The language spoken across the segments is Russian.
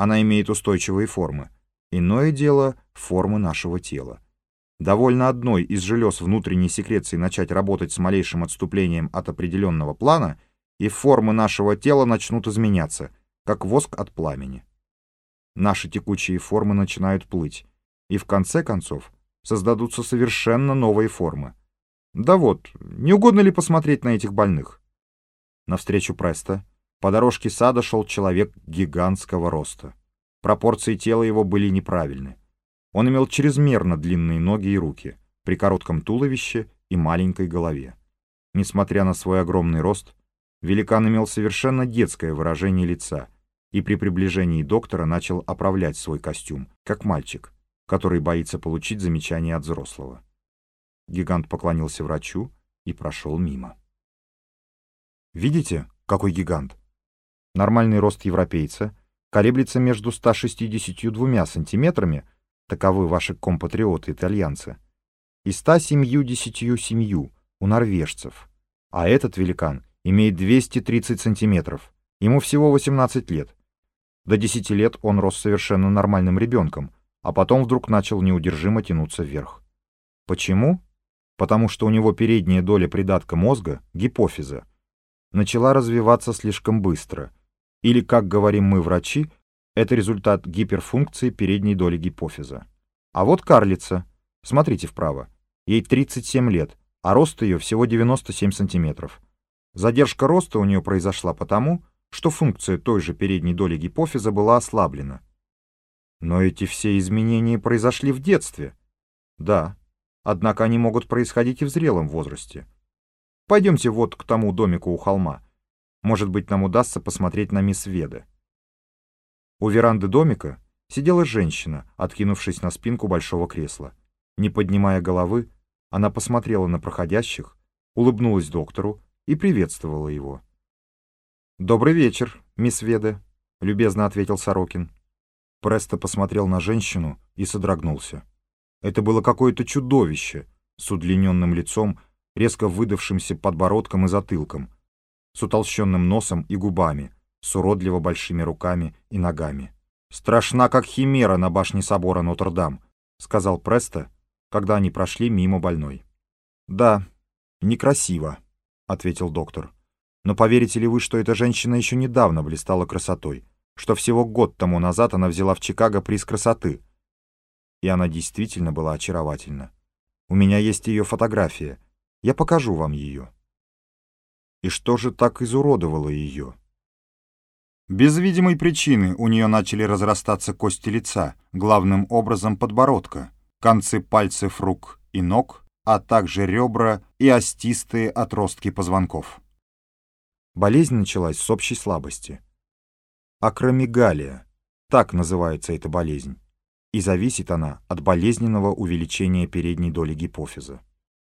она имеет устойчивые формы. Иное дело — формы нашего тела. Довольно одной из желез внутренней секреции начать работать с малейшим отступлением от определенного плана, и формы нашего тела начнут изменяться, как воск от пламени. Наши текучие формы начинают плыть, и в конце концов создадутся совершенно новые формы. Да вот, не угодно ли посмотреть на этих больных? Навстречу Преста по дорожке сада шел человек гигантского роста. Пропорции тела его были неправильны. Он имел чрезмерно длинные ноги и руки, при коротком туловище и маленькой голове. Несмотря на свой огромный рост, великан имел совершенно детское выражение лица и при приближении доктора начал оправлять свой костюм, как мальчик, который боится получить замечание от взрослого. Гигант поклонился врачу и прошел мимо. Видите, какой гигант? Нормальный рост европейца колеблется между 162 сантиметрами, таковы ваши компатриоты-итальянцы, и 177 у норвежцев. А этот великан имеет 230 сантиметров, ему всего 18 лет. До 10 лет он рос совершенно нормальным ребенком, а потом вдруг начал неудержимо тянуться вверх. Почему? Потому что у него передняя доля придатка мозга, гипофиза, начала развиваться слишком быстро. Или, как говорим мы, врачи, это результат гиперфункции передней доли гипофиза. А вот карлица. Смотрите вправо. Ей 37 лет, а рост ее всего 97 сантиметров. Задержка роста у нее произошла потому, что функция той же передней доли гипофиза была ослаблена. Но эти все изменения произошли в детстве. Да, однако они могут происходить и в зрелом возрасте. Пойдемте вот к тому домику у холма. Может быть, нам удастся посмотреть на мисс Веда. У веранды домика сидела женщина, откинувшись на спинку большого кресла. Не поднимая головы, она посмотрела на проходящих, улыбнулась доктору и приветствовала его. «Добрый вечер, мисс Веда», — любезно ответил Сорокин. Престо посмотрел на женщину и содрогнулся. Это было какое-то чудовище с удлиненным лицом резко выдавшимся подбородком и затылком, с утолщенным носом и губами, с уродливо большими руками и ногами. «Страшна, как химера на башне собора Нотр-Дам», — сказал Престо, когда они прошли мимо больной. «Да, некрасиво», — ответил доктор. «Но поверите ли вы, что эта женщина еще недавно блистала красотой, что всего год тому назад она взяла в Чикаго приз красоты?» И она действительно была очаровательна. У меня есть ее фотография — я покажу вам ее. И что же так изуродовало ее? Без видимой причины у нее начали разрастаться кости лица, главным образом подбородка, концы пальцев рук и ног, а также ребра и остистые отростки позвонков. Болезнь началась с общей слабости. Акромегалия, так называется эта болезнь, и зависит она от болезненного увеличения передней доли гипофиза.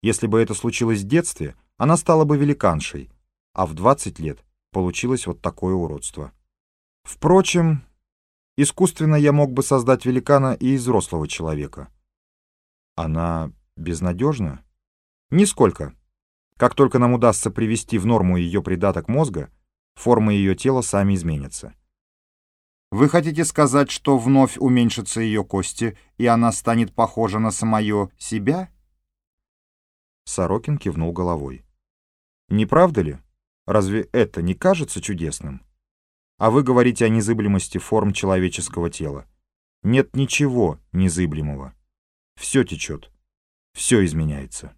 Если бы это случилось в детстве, она стала бы великаншей, а в 20 лет получилось вот такое уродство. Впрочем, искусственно я мог бы создать великана и из взрослого человека. Она безнадежна? Нисколько. Как только нам удастся привести в норму ее придаток мозга, формы ее тела сами изменятся. Вы хотите сказать, что вновь уменьшатся ее кости, и она станет похожа на самое себя? Сорокин кивнул головой. «Не правда ли? Разве это не кажется чудесным? А вы говорите о незыблемости форм человеческого тела. Нет ничего незыблемого. Все течет, все изменяется».